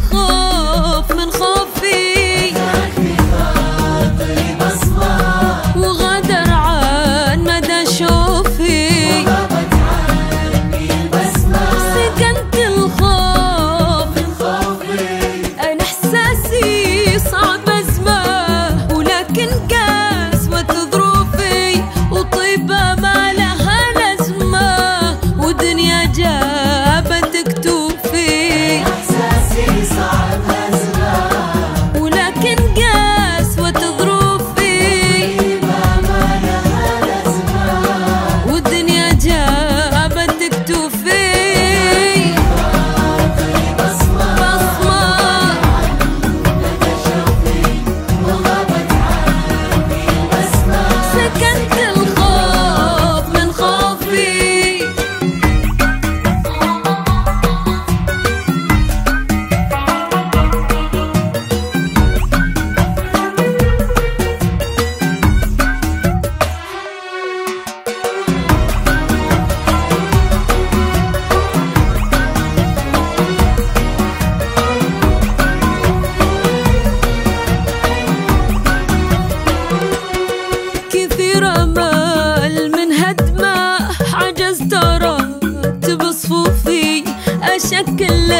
后。ترى بصفوفي أشكل